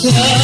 Kemana